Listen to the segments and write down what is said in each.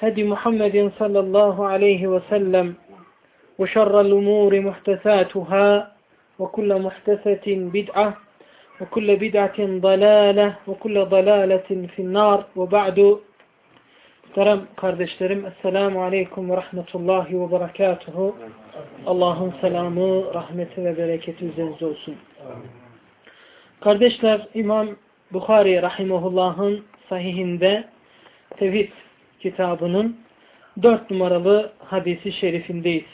هدي محمد صلى الله عليه وسلم وشر الأمور محدثاتها وكل محدثة بدعة وكل بدعة ضلالة وكل ضلالة في النار وبعد Muhterem kardeşlerim, Esselamu Aleyküm ve Rahmetullahi ve Berekatuhu. Allah'ın selamı, rahmeti ve bereketi üzerinize olsun. Kardeşler, İmam Bukhari Rahimahullah'ın sahihinde Tevhid kitabının dört numaralı hadisi şerifindeyiz.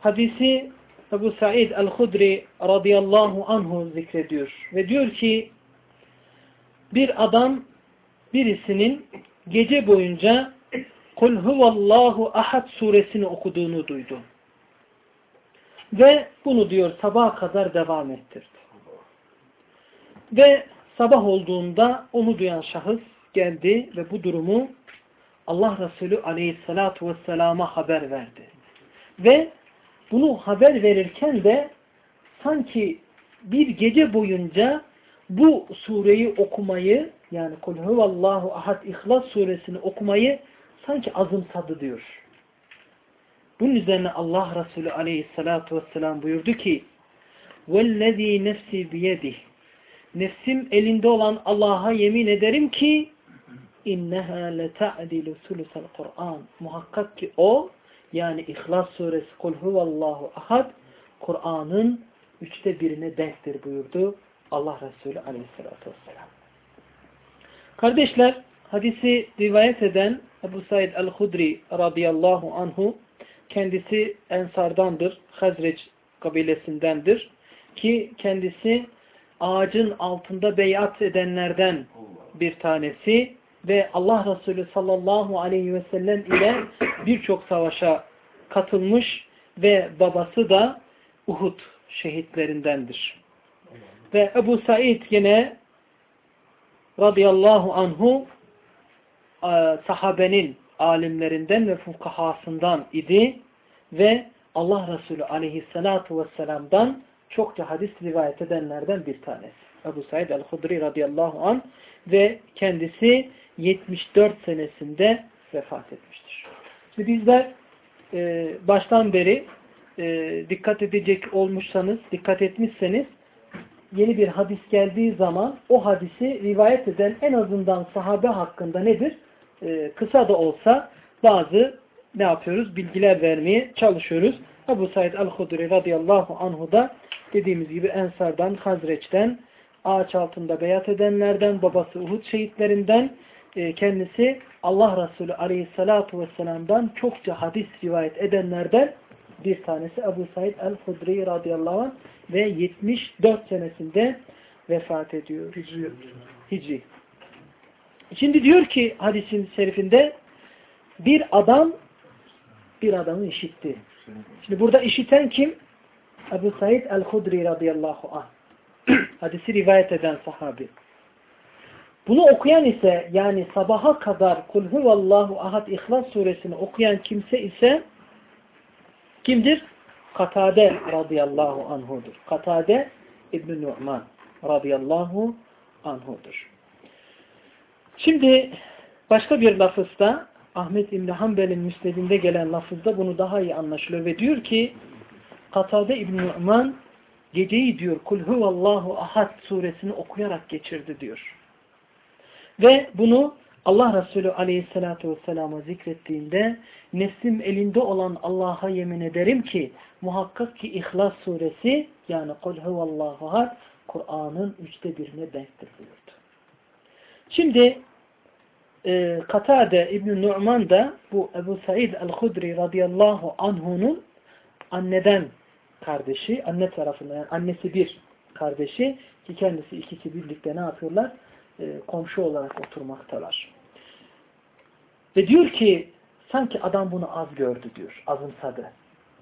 Hadisi Ebu Said el-Hudri radıyallahu anhu zikrediyor. Ve diyor ki bir adam birisinin gece boyunca Kul huvallahu ahad suresini okuduğunu duydu. Ve bunu diyor sabaha kadar devam ettirdi. Ve sabah olduğunda onu duyan şahıs geldi ve bu durumu Allah Resulü aleyhissalatu vesselama haber verdi. Ve bunu haber verirken de sanki bir gece boyunca bu sureyi okumayı yani Kul huvallahu ahad İhlas suresini okumayı sanki azımsadı diyor. Bunun üzerine Allah Resulü aleyhissalatu vesselam buyurdu ki وَالَّذ۪ي nefsi biyedih Nefsim elinde olan Allah'a yemin ederim ki inneha leta'dilu sulusal Kur'an muhakkak ki o yani İhlas suresi Kul huvallahu ahad Kur'an'ın üçte birine denktir buyurdu Allah Resulü aleyhissalatü vesselam. Kardeşler hadisi rivayet eden Ebu Said el-Hudri radıyallahu anhu kendisi Ensardandır. Hazreç kabilesindendir. Ki kendisi ağacın altında beyat edenlerden bir tanesi ve Allah Resulü sallallahu aleyhi ve sellem ile birçok savaşa katılmış ve babası da Uhud şehitlerindendir. Ve Ebu Said yine radıyallahu anhu sahabenin alimlerinden ve fukahasından idi ve Allah Resulü aleyhissalatu vesselam'dan çokça hadis rivayet edenlerden bir tanesi. Ebu Said el-Hudri radıyallahu an ve kendisi 74 senesinde vefat etmiştir. Şimdi bizler e, baştan beri e, dikkat edecek olmuşsanız, dikkat etmişseniz yeni bir hadis geldiği zaman o hadisi rivayet eden en azından sahabe hakkında nedir? Ee, kısa da olsa bazı ne yapıyoruz? Bilgiler vermeye çalışıyoruz. Ebu Said el-Hudri radıyallahu anhu da dediğimiz gibi Ensar'dan, Hazreç'ten, ağaç altında beyat edenlerden, babası Uhud şehitlerinden, e, kendisi Allah Resulü aleyhissalatu vesselam'dan çokça hadis rivayet edenlerden bir tanesi Ebu Said el-Hudri radıyallahu anh ve 74 senesinde vefat ediyor. Hicri. Hicri. Şimdi diyor ki hadisin şerifinde bir adam bir adamı işitti. Şimdi burada işiten kim? Ebu Said el-Hudri radıyallahu anh. Hadisi rivayet eden sahabi. Bunu okuyan ise yani sabaha kadar Kul huvallahu ahad İhlas suresini okuyan kimse ise kimdir? Katade radıyallahu anhudur. Katade İbn-i Nu'man radıyallahu anhudur. Şimdi başka bir lafızda Ahmet İbni Hanbel'in müsnedinde gelen lafızda bunu daha iyi anlaşılıyor ve diyor ki Katade İbn-i Nu'man geceyi diyor Kul huvallahu ahad suresini okuyarak geçirdi diyor. Ve bunu Allah Resulü aleyhissalatu vesselam'a zikrettiğinde nefsim elinde olan Allah'a yemin ederim ki muhakkak ki İhlas suresi yani Kul huvallahu ahad Kur'an'ın üçte birine denktir buyurdu. Şimdi e, Katade İbn-i Nu'man da bu Ebu Said el-Hudri radıyallahu anhu'nun anneden kardeşi, anne tarafından yani annesi bir kardeşi ki kendisi ikisi birlikte ne yapıyorlar? E, komşu olarak oturmaktalar. Ve diyor ki sanki adam bunu az gördü diyor, azımsadı.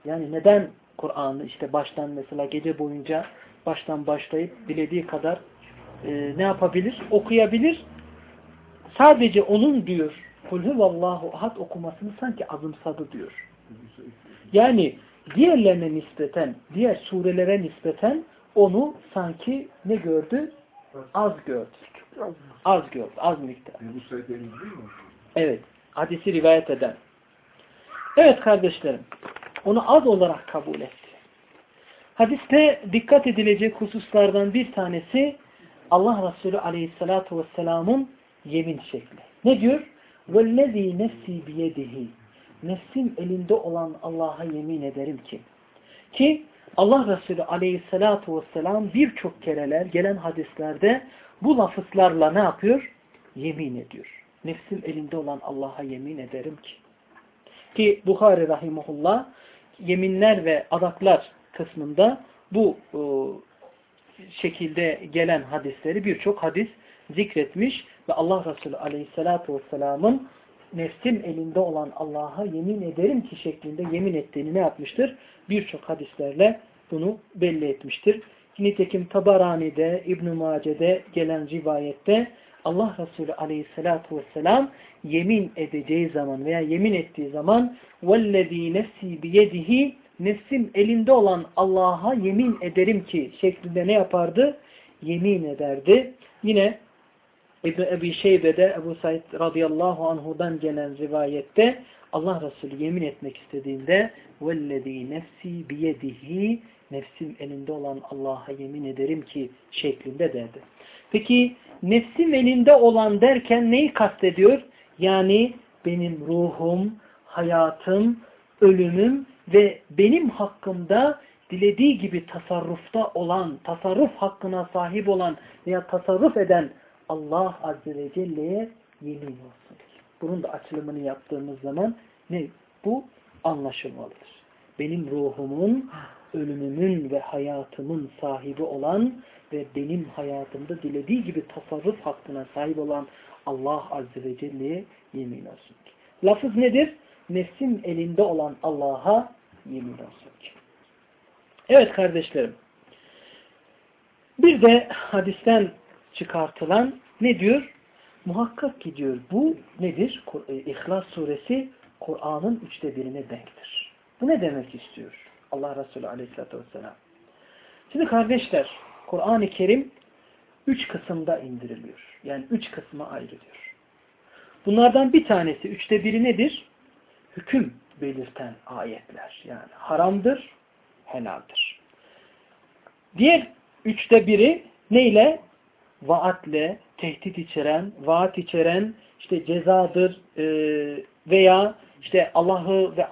Yani neden Kur'an'ı işte baştan mesela gece boyunca baştan başlayıp dilediği kadar e, ne yapabilir? Okuyabilir. Sadece onun diyor Kulhu vallahu ahad okumasını sanki azımsadı diyor. Yani diğerlerine nispeten, diğer surelere nispeten onu sanki ne gördü? Az gördü. Az gördü, az miktar. Evet, hadisi rivayet eden. Evet kardeşlerim, onu az olarak kabul etti. Hadiste dikkat edilecek hususlardan bir tanesi Allah Resulü Aleyhisselatü Vesselam'ın yemin şekli. Ne diyor? وَالَّذ۪ي نَفْسِي بِيَدِهِ Nefsim elinde olan Allah'a yemin ederim ki. Ki Allah Resulü Aleyhisselatü Vesselam birçok kereler gelen hadislerde bu lafızlarla ne yapıyor? Yemin ediyor. Nefsim elinde olan Allah'a yemin ederim ki. Ki Bukhari Rahimullah yeminler ve adaklar kısmında bu e, şekilde gelen hadisleri birçok hadis zikretmiş ve Allah Resulü Aleyhisselatü Vesselam'ın nefsim elinde olan Allah'a yemin ederim ki şeklinde yemin ettiğini ne yapmıştır? Birçok hadislerle bunu belli etmiştir. Nitekim Tabarani'de, İbn-i Mace'de gelen rivayette Allah Resulü Aleyhisselatü Vesselam yemin edeceği zaman veya yemin ettiği zaman وَالَّذ۪ي نَفْسِي بِيَدِهِ nefsim elinde olan Allah'a yemin ederim ki şeklinde ne yapardı? Yemin ederdi. Yine İbn Ebi Şeybe'de Ebu Said radıyallahu anhudan gelen rivayette Allah Resulü yemin etmek istediğinde vellezî nefsi biyedihi nefsim elinde olan Allah'a yemin ederim ki şeklinde derdi. Peki nefsim elinde olan derken neyi kastediyor? Yani benim ruhum, hayatım, ölümüm ve benim hakkımda dilediği gibi tasarrufta olan, tasarruf hakkına sahip olan veya tasarruf eden Allah Azze ve Celle'ye yemin olsun. Bunun da açılımını yaptığımız zaman ne? Bu anlaşılmalıdır. Benim ruhumun, ölümümün ve hayatımın sahibi olan ve benim hayatımda dilediği gibi tasarruf hakkına sahip olan Allah Azze ve Celle'ye yemin olsun. Lafız nedir? Nefsim elinde olan Allah'a yemin olsun ki. Evet kardeşlerim. Bir de hadisten çıkartılan ne diyor? Muhakkak ki diyor bu nedir? E, İhlas suresi Kur'an'ın üçte birine denktir. Bu ne demek istiyor? Allah Resulü aleyhissalatü vesselam. Şimdi kardeşler Kur'an-ı Kerim üç kısımda indiriliyor. Yani üç kısma ayrılıyor. Bunlardan bir tanesi üçte biri nedir? Hüküm belirten ayetler. Yani haramdır, helaldir. Diğer üçte biri neyle? Vaatle, tehdit içeren, vaat içeren, işte cezadır e, veya işte Allah'ı ve e,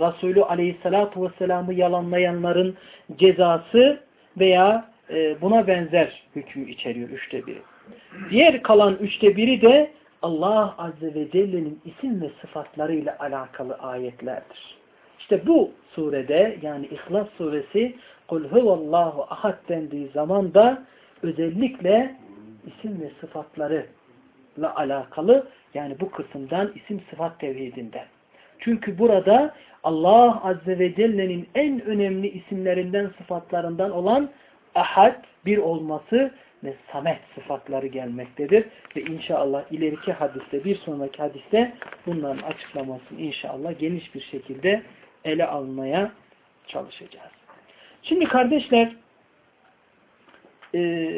Resulü aleyhissalatu vesselam'ı yalanlayanların cezası veya e, buna benzer hükmü içeriyor üçte biri. Diğer kalan üçte biri de Allah Azze ve Celle'nin isim ve sıfatlarıyla alakalı ayetlerdir. İşte bu surede yani İhlas suresi Kul huvallahu ahad dendiği zaman da özellikle isim ve sıfatlarıyla alakalı yani bu kısımdan isim sıfat tevhidinden. Çünkü burada Allah Azze ve Celle'nin en önemli isimlerinden sıfatlarından olan ahad bir olması ve samet sıfatları gelmektedir. Ve inşallah ileriki hadiste, bir sonraki hadiste bunların açıklamasını inşallah geniş bir şekilde ele almaya çalışacağız. Şimdi kardeşler e,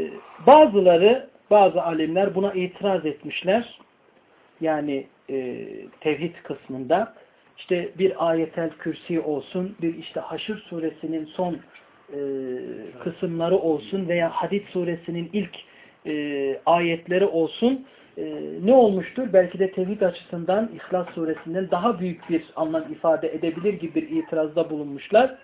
bazıları, bazı alimler buna itiraz etmişler. Yani e, tevhid kısmında işte bir ayetel kürsi olsun, bir işte Haşr suresinin son e, kısımları olsun veya Hadid suresinin ilk e, ayetleri olsun e, ne olmuştur? Belki de tevhid açısından İhlas suresinden daha büyük bir anlam ifade edebilir gibi bir itirazda bulunmuşlar.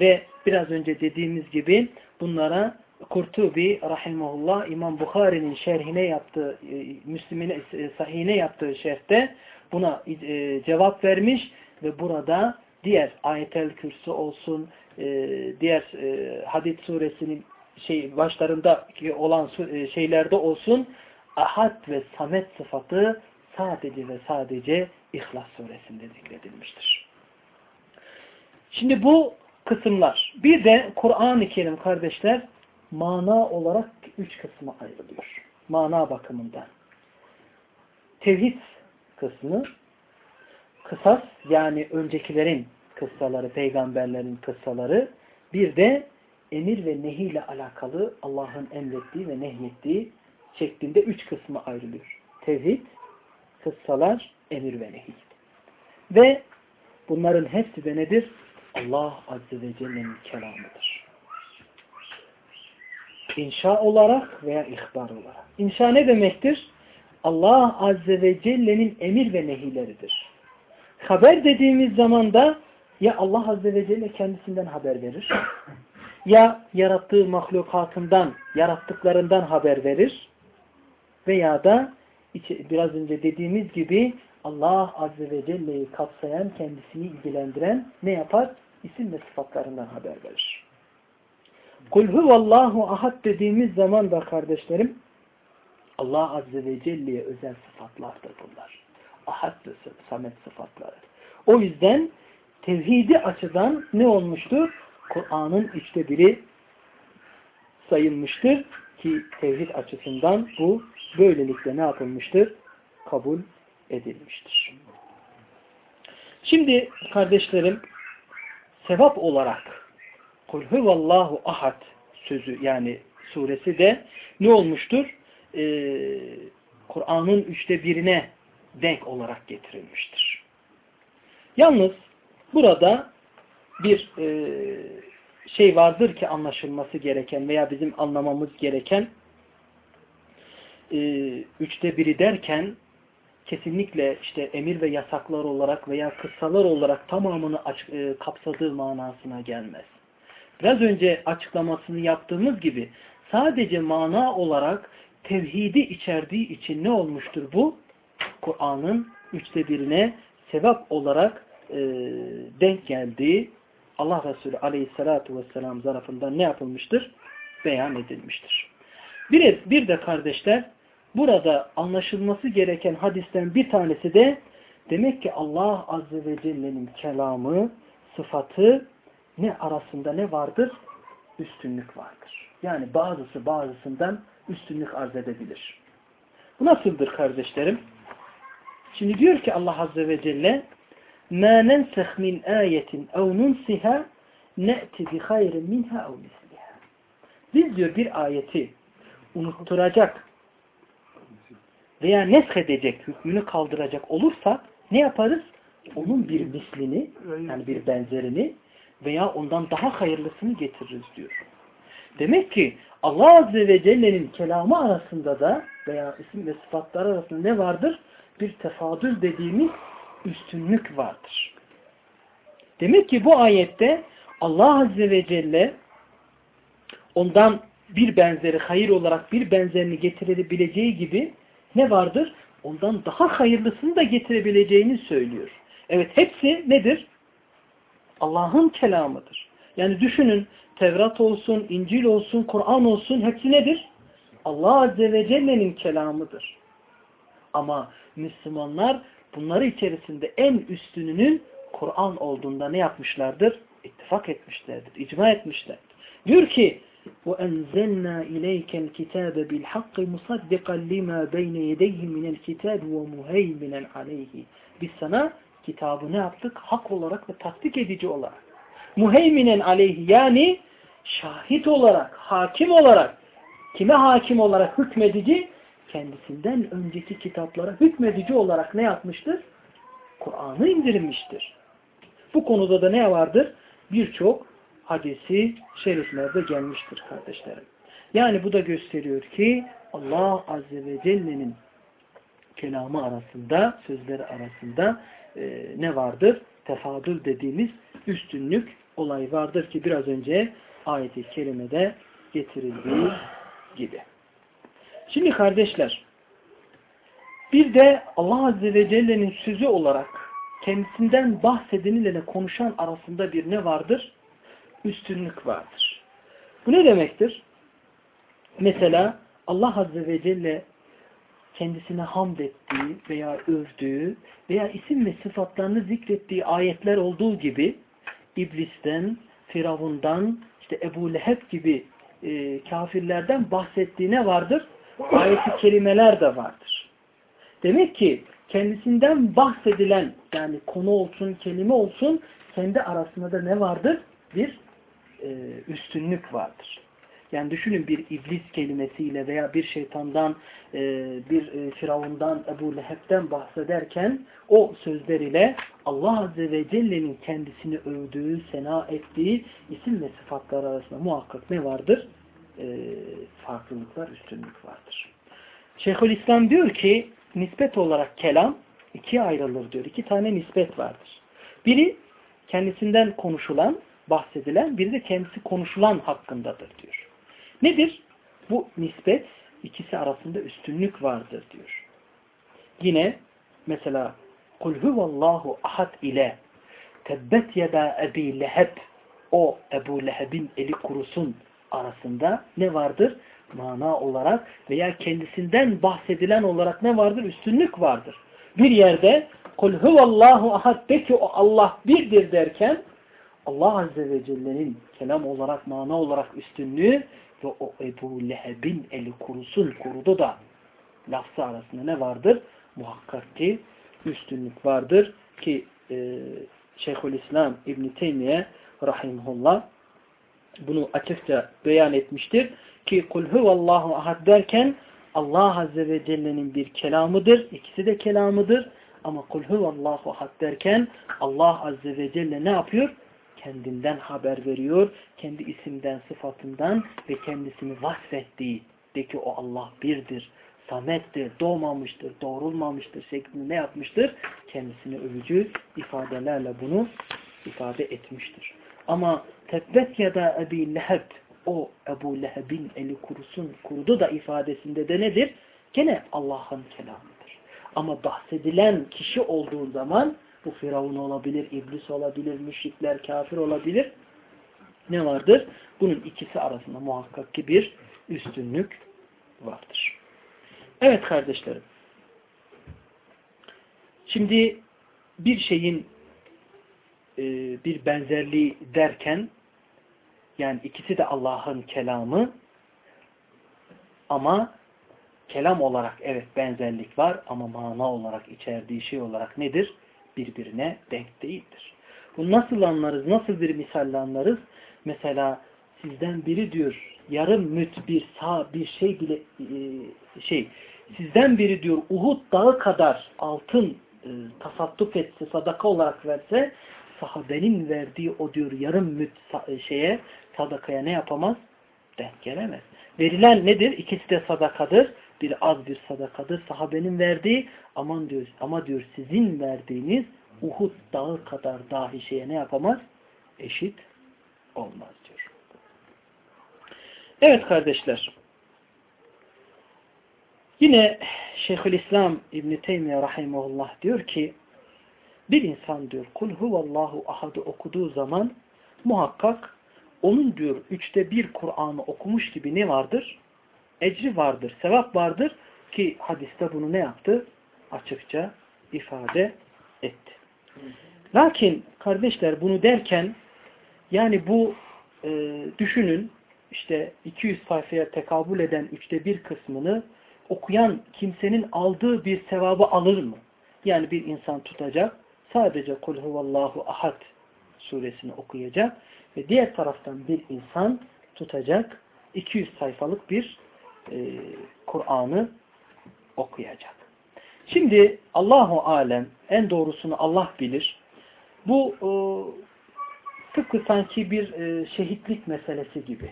Ve biraz önce dediğimiz gibi bunlara Kurtubi rahimahullah İmam Bukhari'nin şerhine yaptığı, e, Müslim'in e, sahihine yaptığı şerhte buna e, cevap vermiş ve burada diğer ayetel kürsü olsun, diğer Hadid suresinin şey başlarında olan şeylerde olsun ahad ve samet sıfatı sadece ve sadece İhlas suresinde zikredilmiştir. Şimdi bu kısımlar. Bir de Kur'an-ı Kerim kardeşler mana olarak üç kısma ayrılıyor. Mana bakımından. Tevhid kısmı, kısas yani öncekilerin kıssaları, peygamberlerin kıssaları, bir de emir ve nehi ile alakalı Allah'ın emrettiği ve nehyettiği şeklinde üç kısmı ayrılıyor. Tevhid, kıssalar, emir ve nehi. Ve bunların hepsi de nedir? Allah Azze ve Celle'nin kelamıdır. İnşa olarak veya ihbar olarak. İnşa ne demektir? Allah Azze ve Celle'nin emir ve nehileridir. Haber dediğimiz zaman da ya Allah Azze ve Celle kendisinden haber verir ya yarattığı mahlukatından, yarattıklarından haber verir veya da biraz önce dediğimiz gibi Allah Azze ve Celle'yi kapsayan, kendisini ilgilendiren ne yapar? İsim ve sıfatlarından haber verir. Kul huvallahu ahad dediğimiz zaman da kardeşlerim Allah Azze ve Celle'ye özel sıfatlardır bunlar. Ahad ve samet sıfatları. O yüzden tevhidi açıdan ne olmuştur? Kur'an'ın üçte biri sayılmıştır ki tevhid açısından bu böylelikle ne yapılmıştır? Kabul edilmiştir. Şimdi kardeşlerim sevap olarak kul huvallahu ahad sözü yani suresi de ne olmuştur? Ee, Kur'an'ın üçte birine denk olarak getirilmiştir. Yalnız burada bir e, şey vardır ki anlaşılması gereken veya bizim anlamamız gereken e, üçte biri derken kesinlikle işte emir ve yasaklar olarak veya kıssalar olarak tamamını aç, e, kapsadığı manasına gelmez. Biraz önce açıklamasını yaptığımız gibi sadece mana olarak tevhidi içerdiği için ne olmuştur bu? Kur'an'ın üçte birine sevap olarak e, denk geldiği Allah Resulü aleyhissalatu vesselam tarafından ne yapılmıştır? Beyan edilmiştir. Bir, bir de kardeşler burada anlaşılması gereken hadisten bir tanesi de demek ki Allah Azze ve Celle'nin kelamı, sıfatı ne arasında ne vardır? Üstünlük vardır. Yani bazısı bazısından üstünlük arz edebilir. Bu nasıldır kardeşlerim? Şimdi diyor ki Allah Azze ve Celle مَا نَنْسَخْ مِنْ آيَةٍ اَوْ نُنْسِهَا نَأْتِ بِخَيْرٍ مِنْهَا اَوْ مِسْلِهَا Biz diyor bir ayeti unutturacak veya neshedecek, hükmünü kaldıracak olursa ne yaparız? Onun bir mislini, yani bir benzerini veya ondan daha hayırlısını getiririz diyor. Demek ki Allah Azze ve Celle'nin kelamı arasında da veya isim ve sıfatlar arasında ne vardır? Bir tefadül dediğimiz üstünlük vardır. Demek ki bu ayette Allah Azze ve Celle ondan bir benzeri hayır olarak bir benzerini getirebileceği gibi ne vardır? Ondan daha hayırlısını da getirebileceğini söylüyor. Evet hepsi nedir? Allah'ın kelamıdır. Yani düşünün Tevrat olsun, İncil olsun, Kur'an olsun hepsi nedir? Allah Azze ve Celle'nin kelamıdır. Ama Müslümanlar bunları içerisinde en üstününün Kur'an olduğunda ne yapmışlardır? İttifak etmişlerdir, icma etmişlerdir. Diyor ki وَاَنْزَلْنَا اِلَيْكَ الْكِتَابَ بِالْحَقِّ مُصَدِّقًا لِمَا بَيْنَ يَدَيْهِ مِنَ الْكِتَابِ وَمُهَيْمِنًا عَلَيْهِ Biz sana kitabı ne yaptık? Hak olarak ve tasdik edici olarak. Muheyminen aleyhi yani şahit olarak, hakim olarak, kime hakim olarak hükmedici? Kendisinden önceki kitaplara hükmedici olarak ne yapmıştır? Kur'an'ı indirmiştir. Bu konuda da ne vardır? Birçok hadisi şeriflerde gelmiştir kardeşlerim. Yani bu da gösteriyor ki Allah Azze ve Celle'nin kelamı arasında, sözleri arasında e, ne vardır? Tefadül dediğimiz üstünlük olay vardır ki biraz önce ayeti kerimede getirildiği gibi. Şimdi kardeşler bir de Allah Azze ve Celle'nin sözü olarak kendisinden bahsedeniyle konuşan arasında bir ne vardır? Üstünlük vardır. Bu ne demektir? Mesela Allah Azze ve Celle kendisine hamd ettiği veya övdüğü veya isim ve sıfatlarını zikrettiği ayetler olduğu gibi İblisten, Firavundan, işte Ebu Leheb gibi e, kafirlerden bahsettiğine vardır. Ayeti kelimeler de vardır. Demek ki kendisinden bahsedilen yani konu olsun, kelime olsun kendi arasında da ne vardır? Bir e, üstünlük vardır. Yani düşünün bir iblis kelimesiyle veya bir şeytandan, e, bir e, firavundan, Ebu Leheb'den bahsederken o sözler ile Allah Azze ve Celle'nin kendisini övdüğü, sena ettiği isim ve sıfatlar arasında muhakkak ne vardır? E, farklılıklar, üstünlük vardır. Şeyhülislam diyor ki nispet olarak kelam ikiye ayrılır diyor. İki tane nispet vardır. Biri kendisinden konuşulan, bahsedilen, biri de kendisi konuşulan hakkındadır diyor. Nedir? Bu nispet ikisi arasında üstünlük vardır diyor. Yine mesela kul huvallahu ahad ile tebbet yeda ebi leheb o Ebu Leheb'in eli kurusun arasında ne vardır? Mana olarak veya kendisinden bahsedilen olarak ne vardır? Üstünlük vardır. Bir yerde kul huvallahu ahad de ki o Allah birdir derken Allah Azze ve Celle'nin kelam olarak, mana olarak üstünlüğü ve o Ebu Leheb'in eli kurusun, kurudu da lafzı arasında ne vardır? Muhakkak ki üstünlük vardır ki e, Şeyhülislam İbn-i Teymiye rahimullah bunu açıkça beyan etmiştir ki kul huvallahu ahad derken Allah Azze ve Celle'nin bir kelamıdır. İkisi de kelamıdır. Ama kul huvallahu ahad derken Allah Azze ve Celle ne yapıyor? Kendinden haber veriyor. Kendi isimden, sıfatından ve kendisini vasfettiği de ki o Allah birdir, samettir, doğmamıştır, doğrulmamıştır şeklinde ne yapmıştır? Kendisini övücü ifadelerle bunu ifade etmiştir. Ama tebbet ya da Ebi Leheb o Ebu Leheb'in eli kurusun, kurudu da ifadesinde de nedir? Gene Allah'ın kelamıdır. Ama bahsedilen kişi olduğu zaman bu Firavun olabilir, iblis olabilir, müşrikler, kafir olabilir. Ne vardır? Bunun ikisi arasında muhakkak ki bir üstünlük vardır. Evet kardeşlerim. Şimdi bir şeyin e, bir benzerliği derken yani ikisi de Allah'ın kelamı ama kelam olarak evet benzerlik var ama mana olarak içerdiği şey olarak nedir? Birbirine denk değildir. Bu nasıl anlarız? Nasıl bir misalle anlarız? Mesela sizden biri diyor yarım müt bir sağ bir şey bile e, şey sizden biri diyor Uhud dağı kadar altın e, tasadduk etse sadaka olarak verse sahabenin verdiği o diyor yarım müt e, şeye sadakaya ne yapamaz? Denk gelemez. Verilen nedir? İkisi de sadakadır bir az bir sadakadır. Sahabenin verdiği aman diyor ama diyor sizin verdiğiniz Uhud dağı kadar dahi şeye ne yapamaz? Eşit olmaz diyor. Evet kardeşler. Yine Şeyhülislam İbn Teymiyye rahimehullah diyor ki bir insan diyor kul huvallahu ahadı okuduğu zaman muhakkak onun diyor üçte bir Kur'an'ı okumuş gibi ne vardır? Ecri vardır, sevap vardır ki hadiste bunu ne yaptı? Açıkça ifade etti. Lakin kardeşler bunu derken yani bu e, düşünün işte 200 sayfaya tekabül eden üçte bir kısmını okuyan kimsenin aldığı bir sevabı alır mı? Yani bir insan tutacak, sadece Kul huvallahu ahad suresini okuyacak ve diğer taraftan bir insan tutacak 200 sayfalık bir e, Kur'an'ı okuyacak. Şimdi Allahu alem en doğrusunu Allah bilir. Bu e, tıpkı sanki bir e, şehitlik meselesi gibi.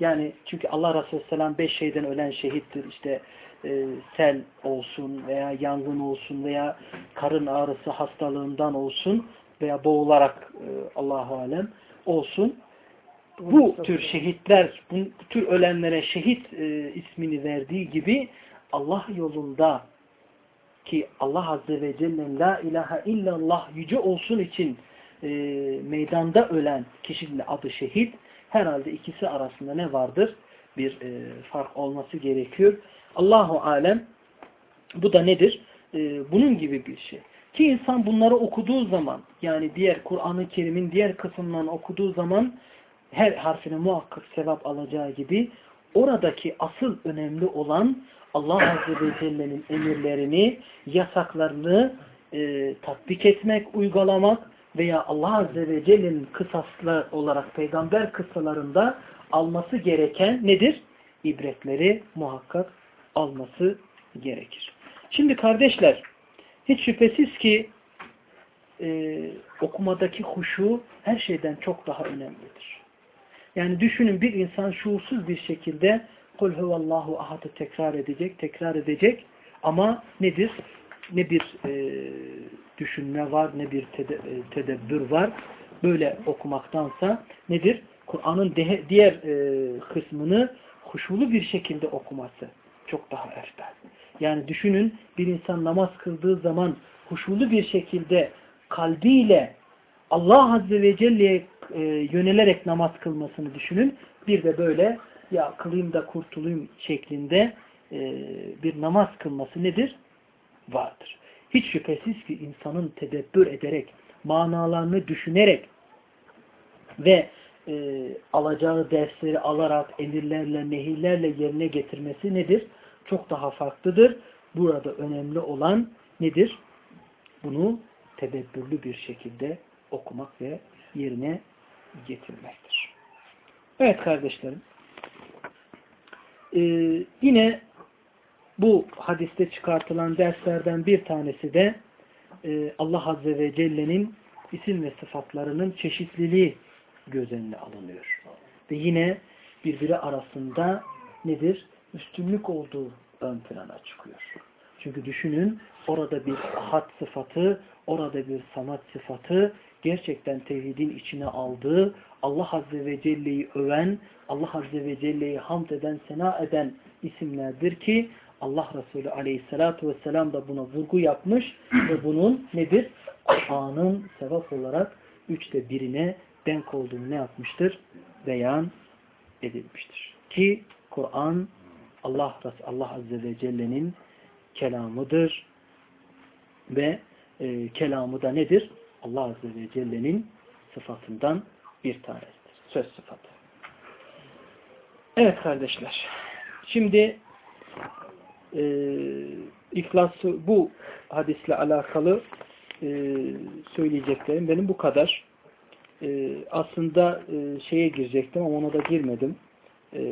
Yani çünkü Allah Resulü Selam beş şeyden ölen şehittir. İşte e, sel olsun veya yangın olsun veya karın ağrısı hastalığından olsun veya boğularak e, Allahu alem olsun. Bu tür şehitler, bu tür ölenlere şehit e, ismini verdiği gibi Allah yolunda ki Allah Azze ve Celle'nin la ilahe illallah yüce olsun için e, meydanda ölen kişinin adı şehit. Herhalde ikisi arasında ne vardır? Bir e, fark olması gerekiyor. Allahu alem bu da nedir? E, bunun gibi bir şey. Ki insan bunları okuduğu zaman yani diğer Kur'an-ı Kerim'in diğer kısımlarını okuduğu zaman her harfine muhakkak sevap alacağı gibi oradaki asıl önemli olan Allah Azze ve Celle'nin emirlerini, yasaklarını e, tatbik etmek, uygulamak veya Allah Azze ve Celle'nin kısaslı olarak peygamber kıssalarında alması gereken nedir? İbretleri muhakkak alması gerekir. Şimdi kardeşler, hiç şüphesiz ki e, okumadaki huşu her şeyden çok daha önemlidir. Yani düşünün bir insan şuursuz bir şekilde Kul huvallahu ahadı tekrar edecek, tekrar edecek ama nedir? Ne bir e, düşünme var, ne bir tede, e, tedebbür var. Böyle okumaktansa nedir? Kur'an'ın diğer e, kısmını huşulu bir şekilde okuması çok daha ertel. Yani düşünün bir insan namaz kıldığı zaman huşulu bir şekilde kalbiyle Allah Azze ve Celle'ye e, yönelerek namaz kılmasını düşünün. Bir de böyle ya kılayım da kurtulayım şeklinde e, bir namaz kılması nedir? Vardır. Hiç şüphesiz ki insanın tedebbür ederek, manalarını düşünerek ve e, alacağı dersleri alarak, emirlerle, nehirlerle yerine getirmesi nedir? Çok daha farklıdır. Burada önemli olan nedir? Bunu tedebbürlü bir şekilde okumak ve yerine getirmektir. Evet kardeşlerim. Ee, yine bu hadiste çıkartılan derslerden bir tanesi de e, Allah Azze ve Celle'nin isim ve sıfatlarının çeşitliliği göz önüne alınıyor. Ve yine birbiri arasında nedir? Üstünlük olduğu ön plana çıkıyor. Çünkü düşünün orada bir ahad sıfatı, orada bir samat sıfatı gerçekten tevhidin içine aldığı, Allah Azze ve Celle'yi öven, Allah Azze ve Celle'yi hamd eden, sena eden isimlerdir ki Allah Resulü Aleyhisselatü Vesselam da buna vurgu yapmış ve bunun nedir? Kur'an'ın sevap olarak üçte birine denk olduğunu ne yapmıştır? Beyan edilmiştir. Ki Kur'an Allah, Allah Azze ve Celle'nin kelamıdır ve e, kelamı da nedir? Allah Azze ve Celle'nin sıfatından bir tanesidir. Söz sıfatı. Evet kardeşler. Şimdi e, İhlası bu hadisle alakalı e, söyleyeceklerim benim bu kadar. E, aslında e, şeye girecektim ama ona da girmedim. E,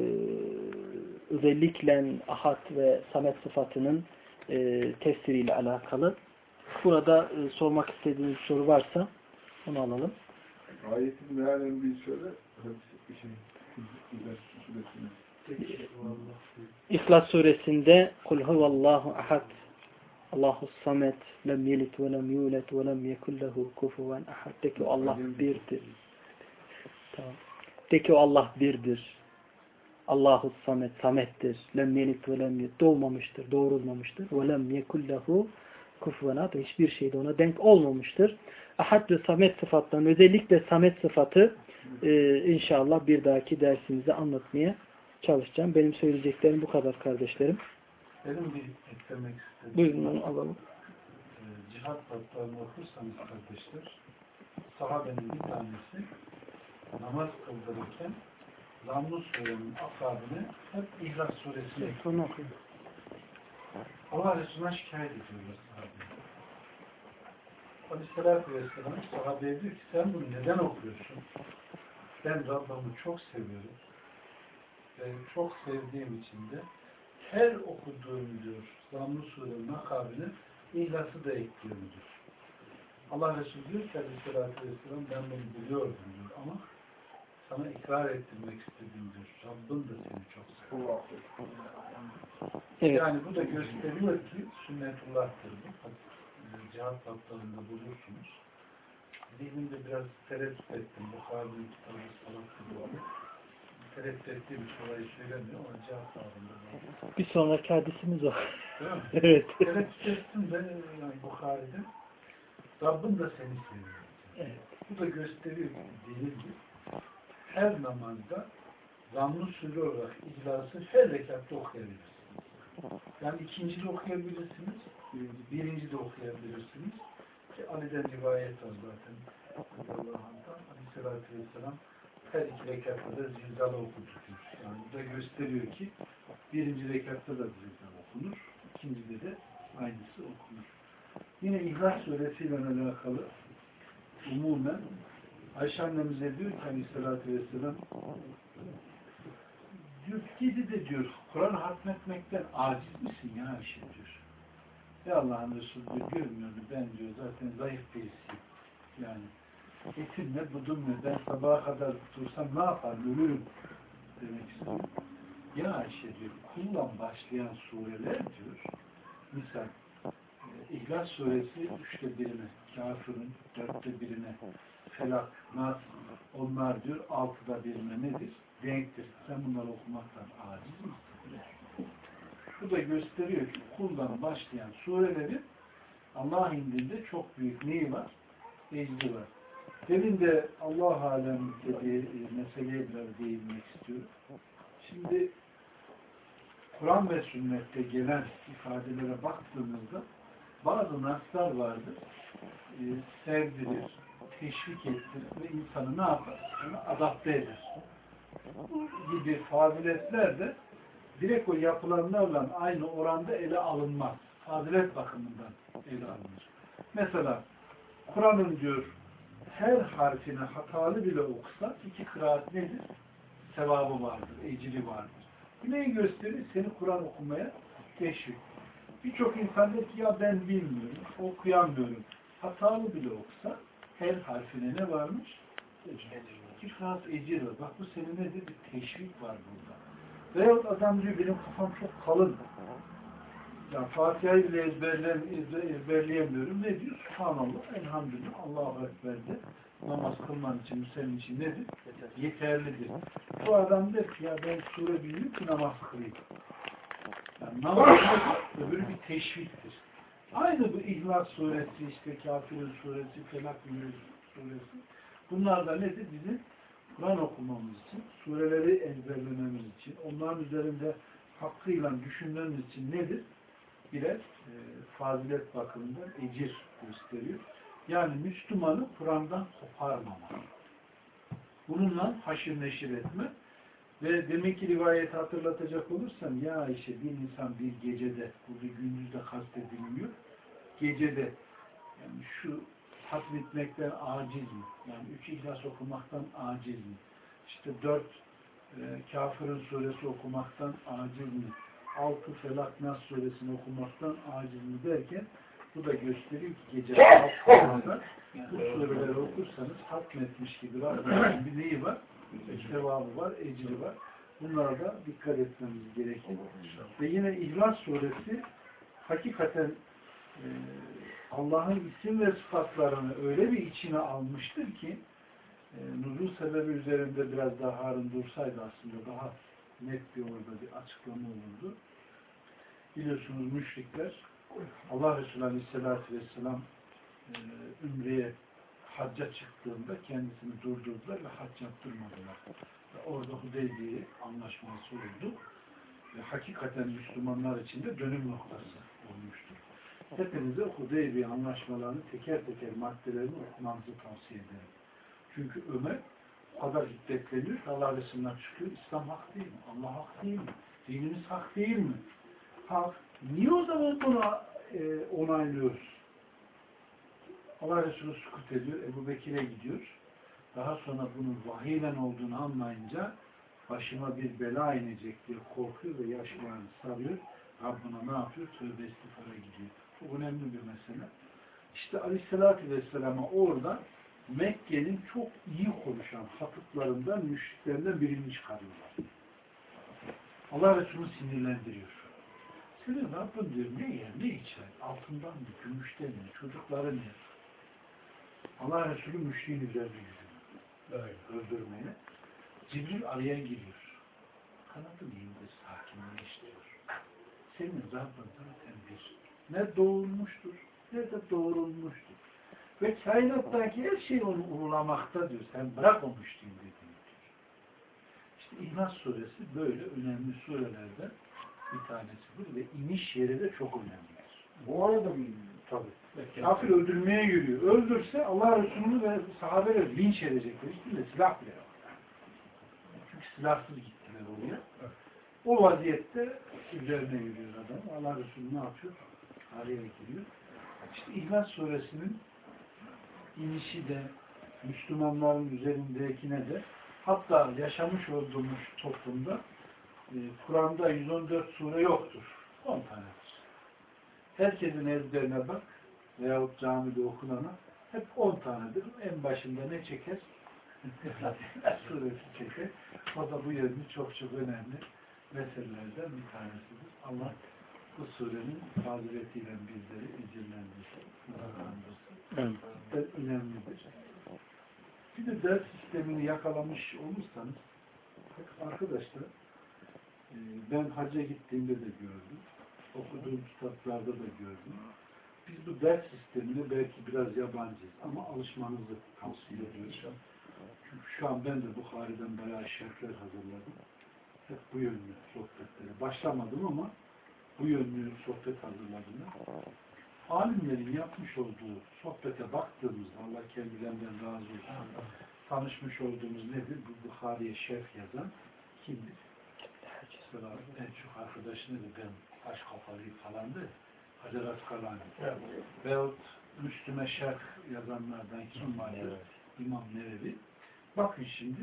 özellikle ahad ve samet sıfatının e, tefsiriyle alakalı. Burada e, sormak istediğiniz bir soru varsa onu alalım. Ayetin mealen bir söyle. Şey, İhlas suresinde Kul huvallahu ahad Allahu samet lem yelit ve lem yulet ve lem yekullehu kufuven ahad de ki Allah birdir. Tamam. De ki Allah birdir. Allahu samet samettir. Lem yelit ve lem yulet doğmamıştır, doğrulmamıştır. Ve lem yekullehu kufuvenat hiçbir şeyde ona denk olmamıştır. Ahad ve samet sıfatlarının özellikle samet sıfatı e, inşallah bir dahaki dersimizde anlatmaya çalışacağım. Benim söyleyeceklerim bu kadar kardeşlerim. Benim bir eklemek istediğim. Buyurun onu alalım. E, cihat batlarını okursanız kardeşler sahabenin bir tanesi namaz kıldırırken Zammı surenin akabine hep İhlas suresini okuyun. Allah Resulü'ne şikayet ediyorlar sahabe. Aleyhisselatü Vesselam sahabeye diyor ki sen bunu neden okuyorsun? Ben Rabbimi çok seviyorum. Ve çok sevdiğim için de her okuduğum diyor Zammı surenin akabine İhlas'ı da ekliyorum diyor. Allah Resulü diyor ki Aleyhisselatü Vesselam ben bunu biliyordum diyor ama sana ikrar ettirmek istedim diyor. Rabbim de seni çok seviyor. Evet. Yani bu da gösteriyor ki sünnetullah'tır bu. Ee, Cihat tatlarında bulursunuz. Zihnimde biraz tereddüt ettim. Bukhari'nin kitabı bu ama. Tereddüt ettiğim için olayı söylemiyor ama cihat tatlarında. Bir sonraki hadisimiz o. Evet. Tereddüt ettim de yani Bukhari'de Rabbim de seni seviyor. evet. Bu da gösteriyor ki değildir. Her namazda zamlı sürü olarak ihlası her rekatta okuyabilirsiniz. Yani ikinci de okuyabilirsiniz, birinci de okuyabilirsiniz. Ki Ali'den rivayet var zaten. Aleyhisselatü Vesselam her iki rekatta da zilzal okudu diyor. Yani bu da gösteriyor ki birinci rekatta da zilzal okunur, ikincide de aynısı okunur. Yine İhlas suresiyle alakalı umumen Ayşe annemize diyor ki aleyhissalatü vesselam diyor gidi de diyor Kur'an hatmetmekten aciz misin ya Ayşe diyor. Ya Allah'ın Resulü diyor görmüyor ben diyor zaten zayıf birisiyim. Yani etim ne budum ne ben sabaha kadar dursam ne yaparım ölürüm demek istiyor. Ya Ayşe diyor kullan başlayan sureler diyor misal e, İhlas suresi üçte birine, kafirin dörtte birine, felak, nas, onlar diyor altıda birine nedir? Denktir. Sen bunları okumaktan aciz misin? Bu da gösteriyor ki kuldan başlayan surelerin Allah indinde çok büyük neyi var? Ecri var. Demin de Allah alem dediği e, meseleye biraz değinmek istiyorum. Şimdi Kur'an ve sünnette gelen ifadelere baktığımızda bazı naslar vardır. E, sevdirir, teşvik ettirir ve insanı ne yapar? Onu adapte eder. Bu gibi faziletler de direkt o yapılanlarla aynı oranda ele alınmaz. Fazilet bakımından ele alınır. Mesela Kur'an'ın diyor her harfine hatalı bile okusa iki kıraat nedir? Sevabı vardır, ecri vardır. Bu neyi gösterir? Seni Kur'an okumaya teşvik. Birçok insan der ki ya ben bilmiyorum, okuyamıyorum. Hatalı bile okusa her harfine ne varmış? Kıraat ecir var. Bak bu senin nedir? Bir teşvik var burada. Veyahut adam diyor benim kafam çok kalın. Ya Fatiha'yı bile ezberlem, ezber, ezberleyemiyorum. Ne diyor? Subhanallah, elhamdülillah, Allahu Ekber namaz kılman için, senin için nedir? Yeterlidir. Bu adam der ki ya ben sure bilmiyorum ki namaz kılayım. Yani namaz öbürü bir teşviktir. Aynı bu İhlas suresi, işte Kafirun suresi, Felak suresi. Bunlar da nedir? Bizim Kur'an okumamız için, sureleri ezberlememiz için, onların üzerinde hakkıyla düşünmemiz için nedir? Birer e, fazilet bakımından ecir gösteriyor. Yani Müslümanı Kur'an'dan koparmama. Bununla haşir neşir etme. Ve demek ki rivayeti hatırlatacak olursam ya Ayşe bir insan bir gecede, burada gündüzde kastedilmiyor, gecede yani şu hatmetmekten aciz mi? Yani üç ihlas okumaktan aciz mi? İşte dört e, kafirin suresi okumaktan aciz mi? Altı felak nas suresini okumaktan aciz mi derken bu da gösteriyor ki gece altı bu sureleri okursanız hatmetmiş gibi Rabbimizin bir neyi var? Sevabı var, ecri var. Bunlara da dikkat etmemiz gerekir. Ve yine İhlas suresi hakikaten e, Allah'ın isim ve sıfatlarını öyle bir içine almıştır ki e, nuzul sebebi üzerinde biraz daha Harun dursaydı aslında daha net bir orada bir açıklama olurdu. Biliyorsunuz müşrikler Allah Resulü Aleyhisselatü Vesselam e, Ümre'ye hacca çıktığında kendisini durdurdular ve hac yaptırmadılar. Ve orada Hudeybiye anlaşması oldu. Ve hakikaten Müslümanlar için de dönüm noktası olmuştur. Hepinize Hudeybiye anlaşmalarını teker teker maddelerini okumanızı tavsiye ederim. Çünkü Ömer o kadar hiddetleniyor ki Allah Resulü'nden çıkıyor. İslam hak değil mi? Allah hak değil mi? Dinimiz hak değil mi? Hak. Niye o zaman bunu e, onaylıyoruz? Allah Resulü sukut ediyor. Ebu Bekir'e gidiyor. Daha sonra bunun vahiyle olduğunu anlayınca başıma bir bela inecek diye korkuyor ve yaşlarını sarıyor. Rabbına ne yapıyor? Tövbe istifara gidiyor. Bu önemli bir mesele. İşte Aleyhisselatü Vesselam'a orada Mekke'nin çok iyi konuşan hatıplarından, müşriklerinden birini çıkarıyorlar. Allah Resulü sinirlendiriyor. Senin Rabbin diyor ne yer, ne içer? Altından mı, gümüşten mi, çocukları ne? Allah Resulü müşriğin üzerine yürüyor. Öldürmeye. Cibril araya giriyor. Kanadın indir, sakinleş diyor. Senin Rabbin zaten bir. Ne doğurmuştur, ne de doğrulmuştur. Ve kainattaki her şey onu uğurlamakta diyor. Sen bırak o müşriğin dediğini. İşte İhlas suresi böyle önemli surelerden bir tanesidir ve iniş yeri de çok önemlidir. Bu arada bir Tabii. Kafir öldürmeye yürüyor. Öldürse Allah Resulü'nü ve sahabeleri linç edecekler. Üstünde silah bile yok. Çünkü silahsız gittiler oraya. O vaziyette üzerine yürüyor adam. Allah Resulü ne yapıyor? Araya giriyor. İşte İhlas suresinin inişi de Müslümanların üzerindekine de hatta yaşamış olduğumuz toplumda e, Kur'an'da 114 sure yoktur. 10 tanedir. Herkesin ezberine bak veyahut camide okunana hep 10 tanedir. En başında ne çeker? İhlas suresi çeker. O da bu yönü çok çok önemli meselelerden bir tanesidir. Allah bu surenin faziletiyle bizleri icirlendirsin. Nazarlandırsın. Evet. önemlidir. Bir de ders sistemini yakalamış olursanız arkadaşlar e, ben hacca gittiğimde de gördüm. Okuduğum kitaplarda da gördüm. Biz bu ders sistemine belki biraz yabancıyız ama alışmanızı tavsiye ediyoruz. Çünkü şu an ben de Bukhari'den bayağı şerhler hazırladım. Hep bu yönlü sohbetlere. Başlamadım ama bu yönlü sohbet hazırladım. Alimlerin yapmış olduğu sohbete baktığımızda Allah kendilerinden razı olsun. Tanışmış olduğumuz nedir? Bu Bukhari'ye şerh yazan kimdir? Mesela en çok arkadaşı nedir? Ben taş kafalıyım falandı. Hacer Askalani. Veyahut Müslüme şerh yazanlardan kim vardır? İmam Nevevi. Bakın şimdi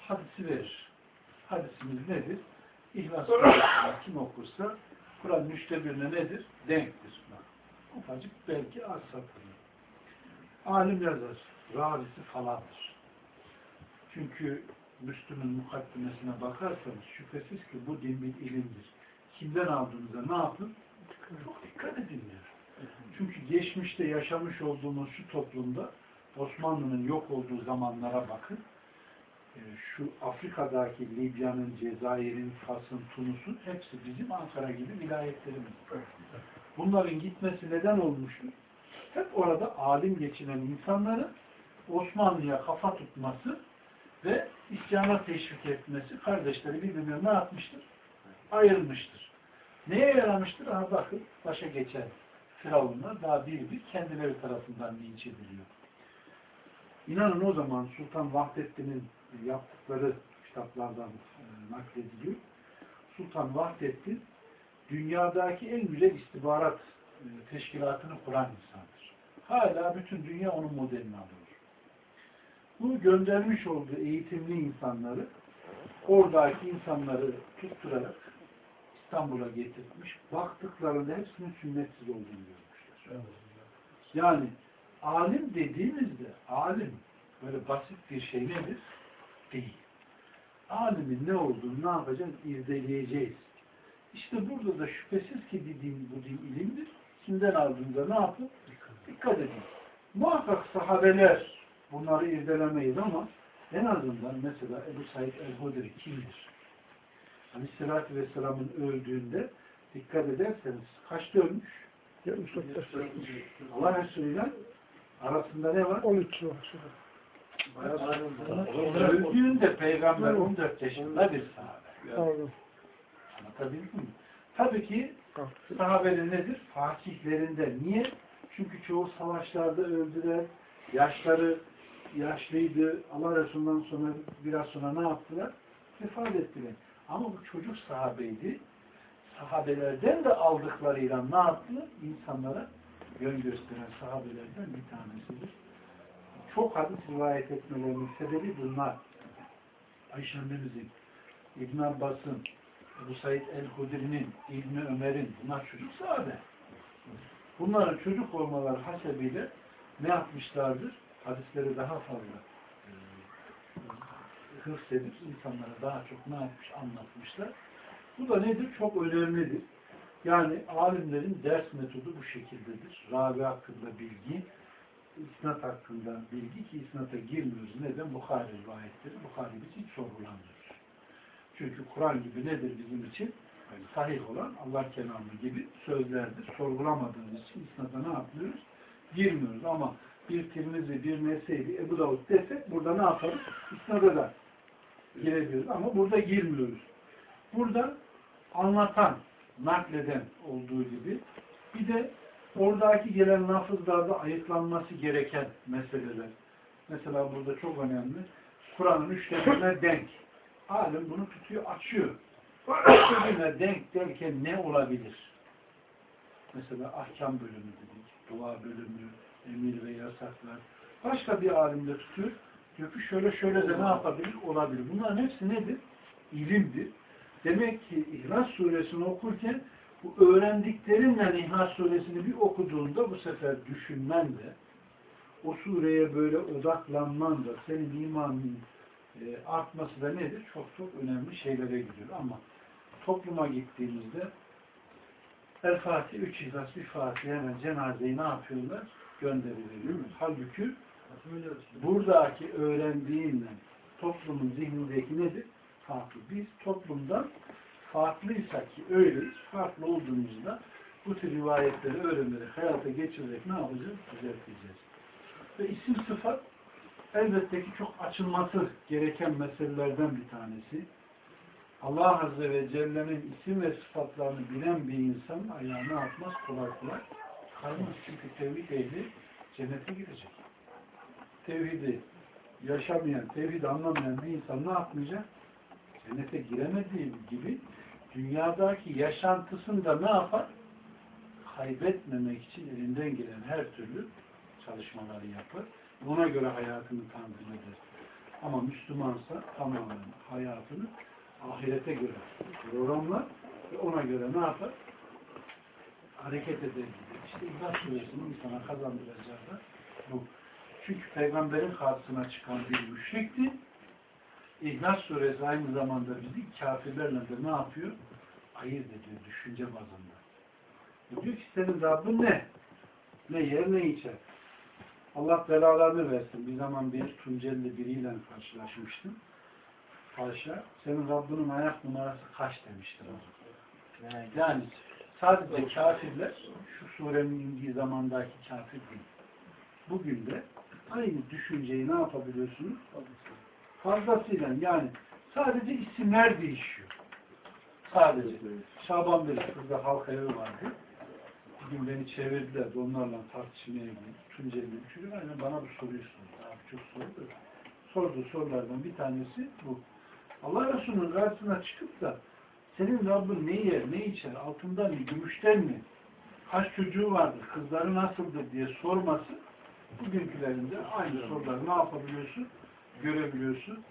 hadisi verir. Hadisimiz nedir? İhlas kim okursa Kur'an üçte birine nedir? Denktir. Bak, ufacık belki az satırlı. Alim yazar. Ravisi falandır. Çünkü Müslüm'ün mukaddimesine bakarsanız şüphesiz ki bu din bir ilimdir. Kimden aldığınıza ne yapın? Çok dikkat edin diyor. Çünkü geçmişte yaşamış olduğumuz şu toplumda Osmanlı'nın yok olduğu zamanlara bakın. Ee, Şu Afrika'daki Libya'nın, Cezayir'in, Fas'ın, Tunus'un hepsi bizim Ankara gibi vilayetlerimiz. Bunların gitmesi neden olmuştur? Hep orada alim geçinen insanların Osmanlı'ya kafa tutması ve isyana teşvik etmesi kardeşleri birbirine ne yapmıştır? Ayırmıştır. Neye yaramıştır? Aha bakın başa geçen firavunlar daha bir bir kendileri tarafından linç ediliyor. İnanın o zaman Sultan Vahdettin'in yaptıkları kitaplardan e, naklediliyor. Sultan Vahdettin dünyadaki en güzel istihbarat e, teşkilatını kuran insandır. Hala bütün dünya onun modelini alıyor. Bu göndermiş olduğu eğitimli insanları oradaki insanları tutturarak İstanbul'a getirmiş. Baktıklarında hepsinin sünnetsiz olduğunu görmüşler. Yani alim dediğimizde alim böyle basit bir şey nedir? Değil. Alimin ne olduğunu ne yapacağız? İrdeleyeceğiz. İşte burada da şüphesiz ki dediğim bu din ilimdir. Kimden aldığında ne yapın? Dikkat edin. Muhakkak sahabeler bunları irdelemeyiz ama en azından mesela Ebu Said el-Hudri kimdir? Aleyhisselatü Vesselam'ın öldüğünde dikkat ederseniz kaçta ölmüş? 74. Allah Resulü'yle arasında ne var? 13 var. Öldüğünde peygamber 14 yaşında bir sahabe. Pardon. Anlatabildim mi? Tabii ki sahabenin nedir? Fakihlerinde. Niye? Çünkü çoğu savaşlarda öldüler. Yaşları yaşlıydı. Allah Resulü'nden sonra biraz sonra ne yaptılar? Vefat ettiler. Ama bu çocuk sahabeydi. Sahabelerden de aldıklarıyla ne yaptı? İnsanlara yön gösteren sahabelerden bir tanesidir. Çok hadis rivayet etmelerinin sebebi bunlar. Ayşe annemizin, İbn Abbas'ın, Ebu Said el-Hudri'nin, İbni Ömer'in, bunlar çocuk sahabe. Bunların çocuk olmaları hasebiyle ne yapmışlardır? Hadisleri daha fazla hıfz edip insanlara daha çok ne yapmış anlatmışlar. Bu da nedir? Çok önemlidir. Yani alimlerin ders metodu bu şekildedir. Ravi hakkında bilgi, isnat hakkında bilgi ki isnata girmiyoruz. Neden? Bukhari rivayetleri. Bukhari biz hiç sorgulamıyoruz. Çünkü Kur'an gibi nedir bizim için? Yani sahih olan Allah kelamı gibi sözlerdir. Sorgulamadığımız için isnata ne yapmıyoruz? Girmiyoruz ama bir Tirmizi, bir Nese'yi, Ebu Davud desek burada ne yaparız? İsnada da girebiliriz ama burada girmiyoruz. Burada anlatan, nakleden olduğu gibi bir de oradaki gelen lafızlarda ayıklanması gereken meseleler. Mesela burada çok önemli. Kur'an'ın üçlerine denk. Alim bunu tutuyor, açıyor. Üçlerine denk derken ne olabilir? Mesela ahkam bölümü dedik, dua bölümü, emir ve yasaklar. Başka bir alimde tutuyor. Diyor şöyle şöyle de ne yapabilir? Olabilir. Bunların hepsi nedir? İlimdir. Demek ki İhlas suresini okurken bu öğrendiklerinle İhlas suresini bir okuduğunda bu sefer düşünmen de o sureye böyle odaklanman da senin imanın e, artması da nedir? Çok çok önemli şeylere gidiyor. Ama topluma gittiğimizde El Fatih, üç ihlas, bir Fatih hemen cenazeyi ne yapıyorlar? Gönderilir. Halbuki buradaki öğrendiğinle toplumun zihnindeki nedir? Farklı. Biz toplumdan farklıysak ki öyleyiz, farklı olduğumuzda bu tür rivayetleri öğrenerek, hayata geçirerek ne yapacağız? Düzelteceğiz. Ve isim sıfat elbette ki çok açılması gereken meselelerden bir tanesi. Allah Azze ve Celle'nin isim ve sıfatlarını bilen bir insan ayağını atmaz kolay kolay kalmaz. Çünkü tevhid ehli cennete girecek. Tevhidi yaşamayan, tevhidi anlamayan bir insan ne yapmayacak? Cennete giremediği gibi dünyadaki yaşantısında ne yapar? Kaybetmemek için elinden gelen her türlü çalışmaları yapar. Buna göre hayatını tanzim eder. Ama Müslümansa tamamen hayatını ahirete göre programlar ve ona göre ne yapar? Hareket eder. İşte İhlas Suresinin insana kazandıracağı da bu. Çünkü peygamberin karşısına çıkan bir müşrikti. İhlas Suresi aynı zamanda bizi kafirlerle de ne yapıyor? Ayırt ediyor düşünce bazında. Diyor ki senin Rabbin ne? Ne yer ne içer. Allah belalarını versin. Bir zaman bir Tuncelli biriyle karşılaşmıştım. Paşa, senin Rabbinin ayak numarası kaç demiştir. Yani sadece kafirler şu surenin indiği zamandaki kafir değil. Bugün de aynı düşünceyi ne yapabiliyorsunuz? Fazlasıyla yani sadece isimler değişiyor. Sadece. Şaban Bey, kızda halk evi vardı. Bir gün beni çevirdiler de onlarla tartışmaya gittim. Tunceli bir çocuk aynen bana bu soruyu sordu. Abi çok sordu. Sorduğu sorulardan bir tanesi bu. Allah Resulü'nün karşısına çıkıp da senin Rabbin ne yer, ne içer, altından mı, gümüşten mi, kaç çocuğu vardır, kızları nasıldır diye sorması bugünkülerinde aynı soruları ne yapabiliyorsun? Görebiliyorsun.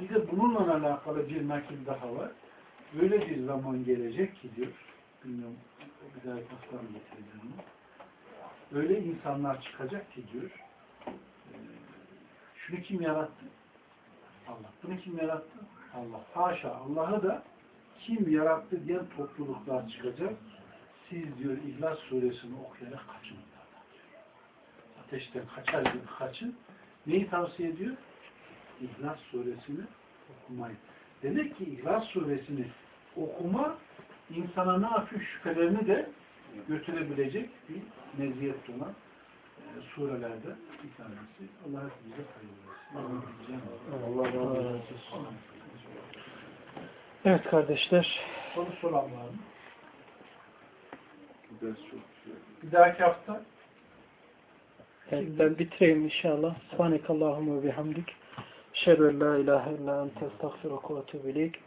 Bir de bununla alakalı bir nakil daha var. Öyle bir zaman gelecek ki diyor, bilmiyorum bir daha kaslarını getireceğim onu. Öyle insanlar çıkacak ki diyor, e, şunu kim yarattı? Allah. Bunu kim yarattı? Allah. Haşa. Allah'ı da kim yarattı diyen topluluklar çıkacak. Siz diyor İhlas suresini okuyarak kaçın. Ateşten kaçar gibi kaçın. Neyi tavsiye ediyor? İhlas suresini okumayı. Demek ki İhlas suresini okuma insana ne yapıyor? Şüphelerini de götürebilecek bir meziyet olan e, surelerde bir tanesi. Allah hepimize hayırlı olsun. Allah razı olsun. Evet kardeşler. Soru soran var mı? Bu ders çok güzel. Bir dahaki hafta Evet, ben bitireyim inşallah. Subhanekallahumma ve bihamdik. Şeru en la ilahe illa ente estağfiruka ve etûbü ileyk.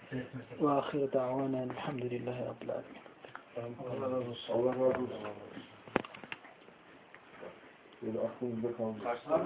Ve ahir da'vana elhamdülillahi rabbil alemin. Allah razı olsun. Allah razı olsun. Böyle aklımızda kalmış.